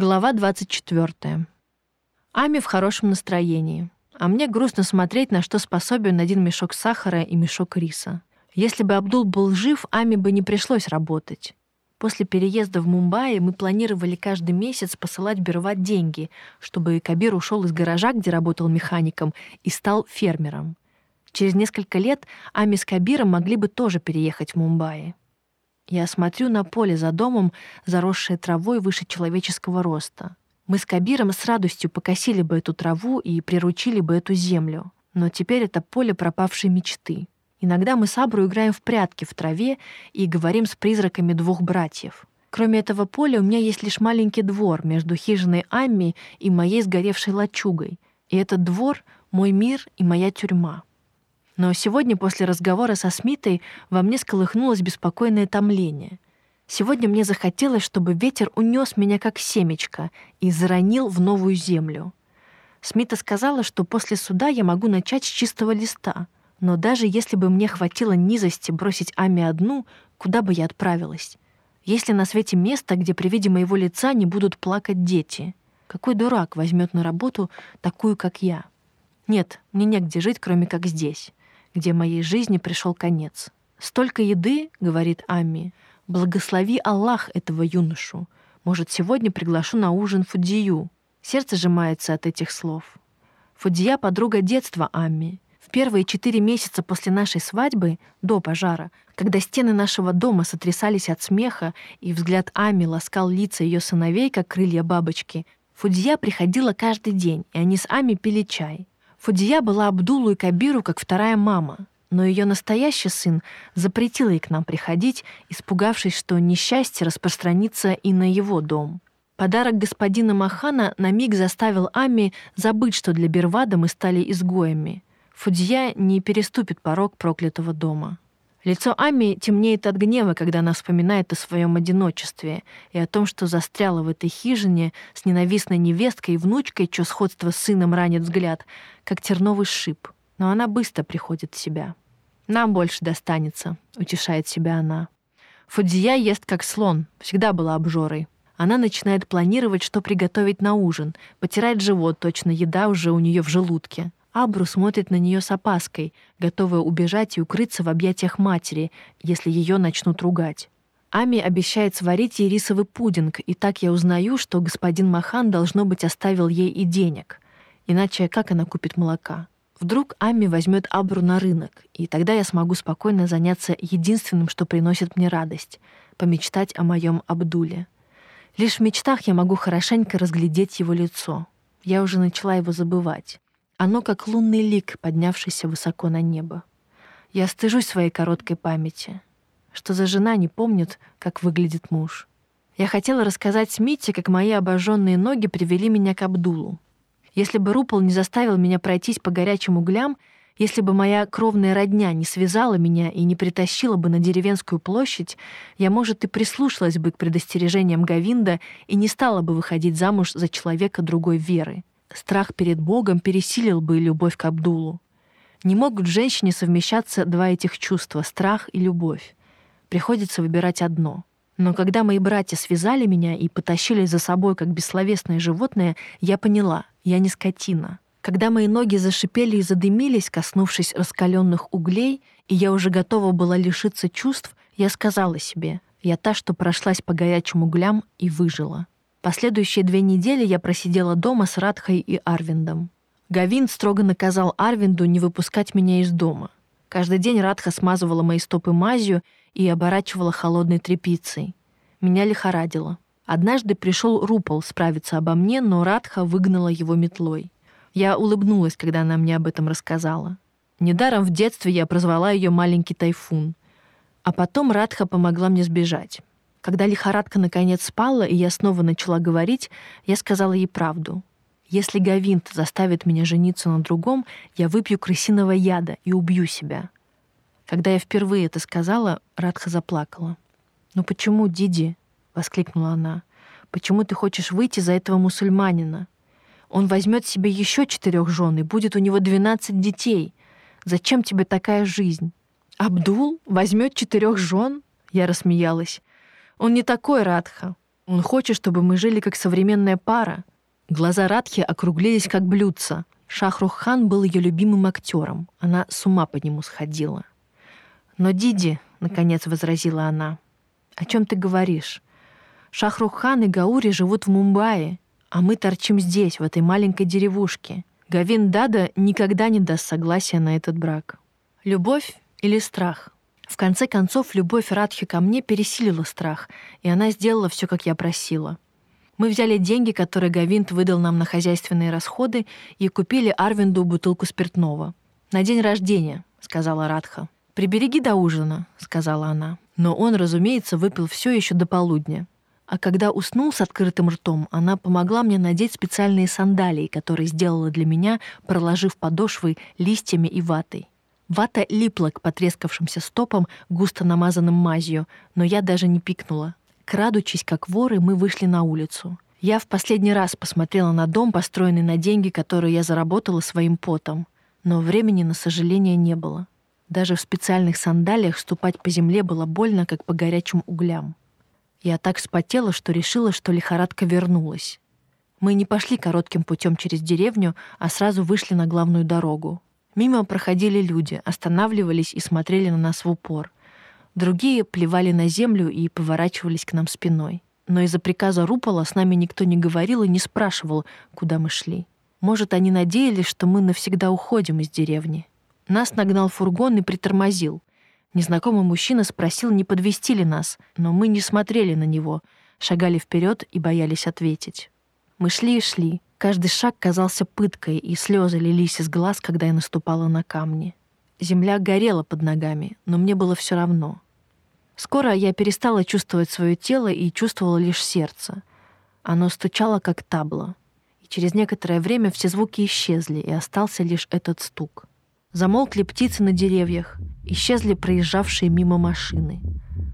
Глава 24. Ами в хорошем настроении. А мне грустно смотреть, на что способен один мешок сахара и мешок риса. Если бы Абдул был жив, Ами бы не пришлось работать. После переезда в Мумбаи мы планировали каждый месяц посылать Берват деньги, чтобы Кабир ушел из гаража, где работал механиком, и стал фермером. Через несколько лет Ами с Кабиром могли бы тоже переехать в Мумбаи. Я смотрю на поле за домом, заросшее травой выше человеческого роста. Мы с Кабиром с радостью покосили бы эту траву и приручили бы эту землю. Но теперь это поле пропавшей мечты. Иногда мы с Абру играем в прятки в траве и говорим с призраками двух братьев. Кроме этого поля у меня есть лишь маленький двор между хижиной Амми и моей сгоревшей лачугой. И этот двор — мой мир и моя тюрьма. Но сегодня после разговора со Смитой во мне сколыхнулось беспокойное томление. Сегодня мне захотелось, чтобы ветер унес меня как семечко и заронил в новую землю. Смита сказала, что после суда я могу начать с чистого листа. Но даже если бы мне хватило низости бросить Ами одну, куда бы я отправилась? Есть ли на свете место, где при виде моего лица не будут плакать дети? Какой дурак возьмет на работу такую, как я? Нет, мне негде жить, кроме как здесь где моей жизни пришел конец. «Столько еды, — говорит Ами, — благослови Аллах этого юношу. Может, сегодня приглашу на ужин Фудию». Сердце сжимается от этих слов. Фудия — подруга детства Ами. В первые четыре месяца после нашей свадьбы, до пожара, когда стены нашего дома сотрясались от смеха и взгляд Ами ласкал лица ее сыновей, как крылья бабочки, Фудия приходила каждый день, и они с Ами пили чай. Фудия была Абдулу и Кабиру как вторая мама, но ее настоящий сын запретил ей к нам приходить, испугавшись, что несчастье распространится и на его дом. Подарок господина Махана на миг заставил Ами забыть, что для Бервада мы стали изгоями. Фудия не переступит порог проклятого дома. Лицо Ами темнеет от гнева, когда она вспоминает о своем одиночестве и о том, что застряла в этой хижине с ненавистной невесткой и внучкой, чье сходство с сыном ранит взгляд, как терновый шип. Но она быстро приходит в себя. «Нам больше достанется», — утешает себя она. Фудзия ест как слон, всегда была обжорой. Она начинает планировать, что приготовить на ужин, потирает живот, точно еда уже у нее в желудке. Абру смотрит на нее с опаской, готовая убежать и укрыться в объятиях матери, если ее начнут ругать. Ами обещает сварить ей рисовый пудинг, и так я узнаю, что господин Махан, должно быть, оставил ей и денег. Иначе как она купит молока? Вдруг Ами возьмет Абру на рынок, и тогда я смогу спокойно заняться единственным, что приносит мне радость — помечтать о моем Абдуле. Лишь в мечтах я могу хорошенько разглядеть его лицо. Я уже начала его забывать. Оно как лунный лик, поднявшийся высоко на небо. Я стыжусь своей короткой памяти. Что за жена не помнит, как выглядит муж. Я хотела рассказать Смите, как мои обожженные ноги привели меня к Абдулу. Если бы Рупол не заставил меня пройтись по горячим углям, если бы моя кровная родня не связала меня и не притащила бы на деревенскую площадь, я, может, и прислушалась бы к предостережениям Гавинда и не стала бы выходить замуж за человека другой веры. Страх перед Богом пересилил бы любовь к Абдулу. Не могут в женщине совмещаться два этих чувства — страх и любовь. Приходится выбирать одно. Но когда мои братья связали меня и потащили за собой, как бессловесное животное, я поняла — я не скотина. Когда мои ноги зашипели и задымились, коснувшись раскаленных углей, и я уже готова была лишиться чувств, я сказала себе — я та, что прошлась по горячим углям и выжила. Последующие две недели я просидела дома с Радхой и Арвиндом. Гавин строго наказал Арвинду не выпускать меня из дома. Каждый день Радха смазывала мои стопы мазью и оборачивала холодной тряпицей. Меня лихорадило. Однажды пришел Рупол справиться обо мне, но Радха выгнала его метлой. Я улыбнулась, когда она мне об этом рассказала. Недаром в детстве я прозвала ее «маленький тайфун». А потом Радха помогла мне сбежать. Когда лихорадка наконец спала, и я снова начала говорить, я сказала ей правду. Если Гавинт заставит меня жениться на другом, я выпью крысиного яда и убью себя. Когда я впервые это сказала, Радха заплакала. «Ну почему, Диди?» — воскликнула она. «Почему ты хочешь выйти за этого мусульманина? Он возьмет себе еще четырех жен, и будет у него двенадцать детей. Зачем тебе такая жизнь?» «Абдул возьмет четырех жен?» Я рассмеялась. Он не такой Радха. Он хочет, чтобы мы жили как современная пара. Глаза Радхи округлились как блюдца. Шахрух-хан был ее любимым актером. Она с ума по нему сходила. «Но Диди», — наконец возразила она, — «о чем ты говоришь? Шахрух-хан и Гаури живут в Мумбаи, а мы торчим здесь, в этой маленькой деревушке. Гавин Дада никогда не даст согласия на этот брак. Любовь или страх? В конце концов, любовь Радхи ко мне пересилила страх, и она сделала все, как я просила. Мы взяли деньги, которые Гавинт выдал нам на хозяйственные расходы, и купили Арвинду бутылку спиртного. «На день рождения», — сказала Радха. «Прибереги до ужина», — сказала она. Но он, разумеется, выпил все еще до полудня. А когда уснул с открытым ртом, она помогла мне надеть специальные сандалии, которые сделала для меня, проложив подошвы листьями и ватой. Вата липла к потрескавшимся стопам, густо намазанным мазью, но я даже не пикнула. Крадучись, как воры, мы вышли на улицу. Я в последний раз посмотрела на дом, построенный на деньги, которые я заработала своим потом. Но времени, на сожаление, не было. Даже в специальных сандалиях ступать по земле было больно, как по горячим углям. Я так вспотела, что решила, что лихорадка вернулась. Мы не пошли коротким путем через деревню, а сразу вышли на главную дорогу. Мимо проходили люди, останавливались и смотрели на нас в упор. Другие плевали на землю и поворачивались к нам спиной. Но из-за приказа Рупола с нами никто не говорил и не спрашивал, куда мы шли. Может, они надеялись, что мы навсегда уходим из деревни. Нас нагнал фургон и притормозил. Незнакомый мужчина спросил, не подвести ли нас, но мы не смотрели на него, шагали вперед и боялись ответить. Мы шли и шли. Каждый шаг казался пыткой, и слезы лились из глаз, когда я наступала на камни. Земля горела под ногами, но мне было все равно. Скоро я перестала чувствовать свое тело и чувствовала лишь сердце. Оно стучало, как табло. И через некоторое время все звуки исчезли, и остался лишь этот стук. Замолкли птицы на деревьях, исчезли проезжавшие мимо машины.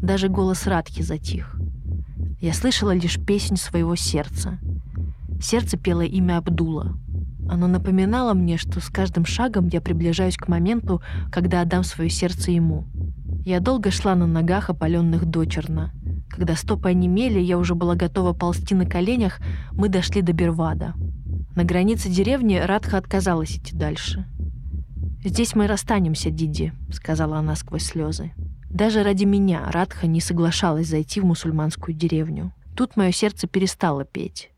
Даже голос Радхи затих. Я слышала лишь песнь своего сердца — Сердце пело имя Абдула. Оно напоминало мне, что с каждым шагом я приближаюсь к моменту, когда отдам свое сердце ему. Я долго шла на ногах, опаленных дочерно. Когда стопы онемели, я уже была готова ползти на коленях, мы дошли до Бервада. На границе деревни Радха отказалась идти дальше. «Здесь мы расстанемся, Диди», — сказала она сквозь слезы. Даже ради меня Радха не соглашалась зайти в мусульманскую деревню. Тут мое сердце перестало петь.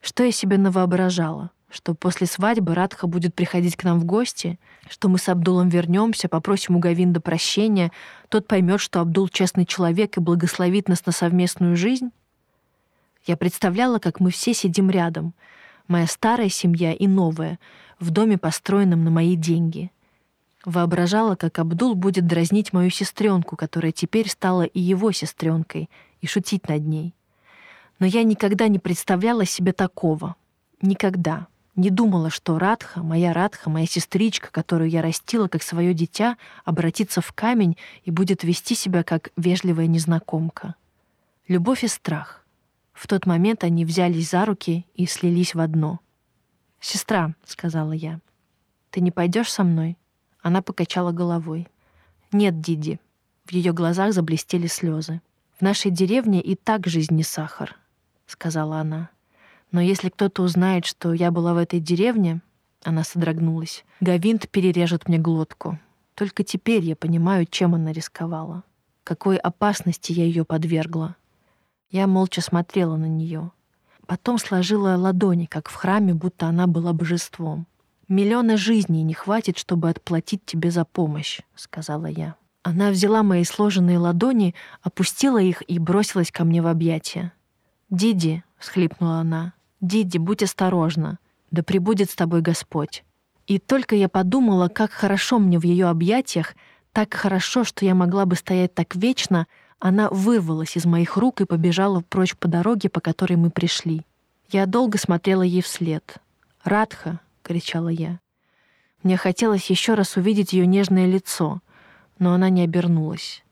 Что я себе навоображала? Что после свадьбы Радха будет приходить к нам в гости, что мы с Абдулом вернемся, попросим у Гавинда прощения, тот поймет, что Абдул честный человек и благословит нас на совместную жизнь? Я представляла, как мы все сидим рядом, моя старая семья и новая, в доме, построенном на мои деньги. Воображала, как Абдул будет дразнить мою сестренку, которая теперь стала и его сестренкой, и шутить над ней. Но я никогда не представляла себе такого. Никогда. Не думала, что Радха, моя Радха, моя сестричка, которую я растила как свое дитя, обратится в камень и будет вести себя как вежливая незнакомка. Любовь и страх. В тот момент они взялись за руки и слились в одно. «Сестра», — сказала я, — «ты не пойдешь со мной?» Она покачала головой. «Нет, Диди». В ее глазах заблестели слезы. «В нашей деревне и так жизнь не сахар сказала она. Но если кто-то узнает, что я была в этой деревне, она содрогнулась. Гавинт перережет мне глотку. Только теперь я понимаю, чем она рисковала. Какой опасности я ее подвергла. Я молча смотрела на нее. Потом сложила ладони, как в храме, будто она была божеством. «Миллиона жизней не хватит, чтобы отплатить тебе за помощь», — сказала я. Она взяла мои сложенные ладони, опустила их и бросилась ко мне в объятия. «Диди», — всхлипнула она, — «Диди, будь осторожна, да пребудет с тобой Господь». И только я подумала, как хорошо мне в ее объятиях, так хорошо, что я могла бы стоять так вечно, она вырвалась из моих рук и побежала прочь по дороге, по которой мы пришли. Я долго смотрела ей вслед. «Радха!» — кричала я. Мне хотелось еще раз увидеть ее нежное лицо, но она не обернулась.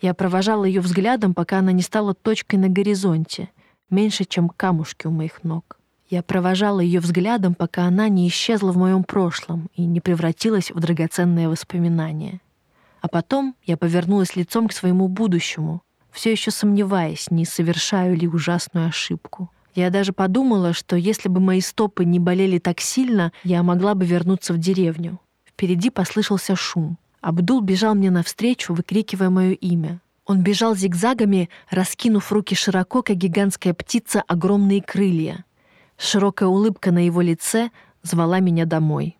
Я провожала ее взглядом, пока она не стала точкой на горизонте — меньше, чем камушки у моих ног. Я провожала ее взглядом, пока она не исчезла в моем прошлом и не превратилась в драгоценное воспоминание. А потом я повернулась лицом к своему будущему, все еще сомневаясь, не совершаю ли ужасную ошибку. Я даже подумала, что если бы мои стопы не болели так сильно, я могла бы вернуться в деревню. Впереди послышался шум. Абдул бежал мне навстречу, выкрикивая мое имя. Он бежал зигзагами, раскинув руки широко, как гигантская птица, огромные крылья. Широкая улыбка на его лице звала меня домой.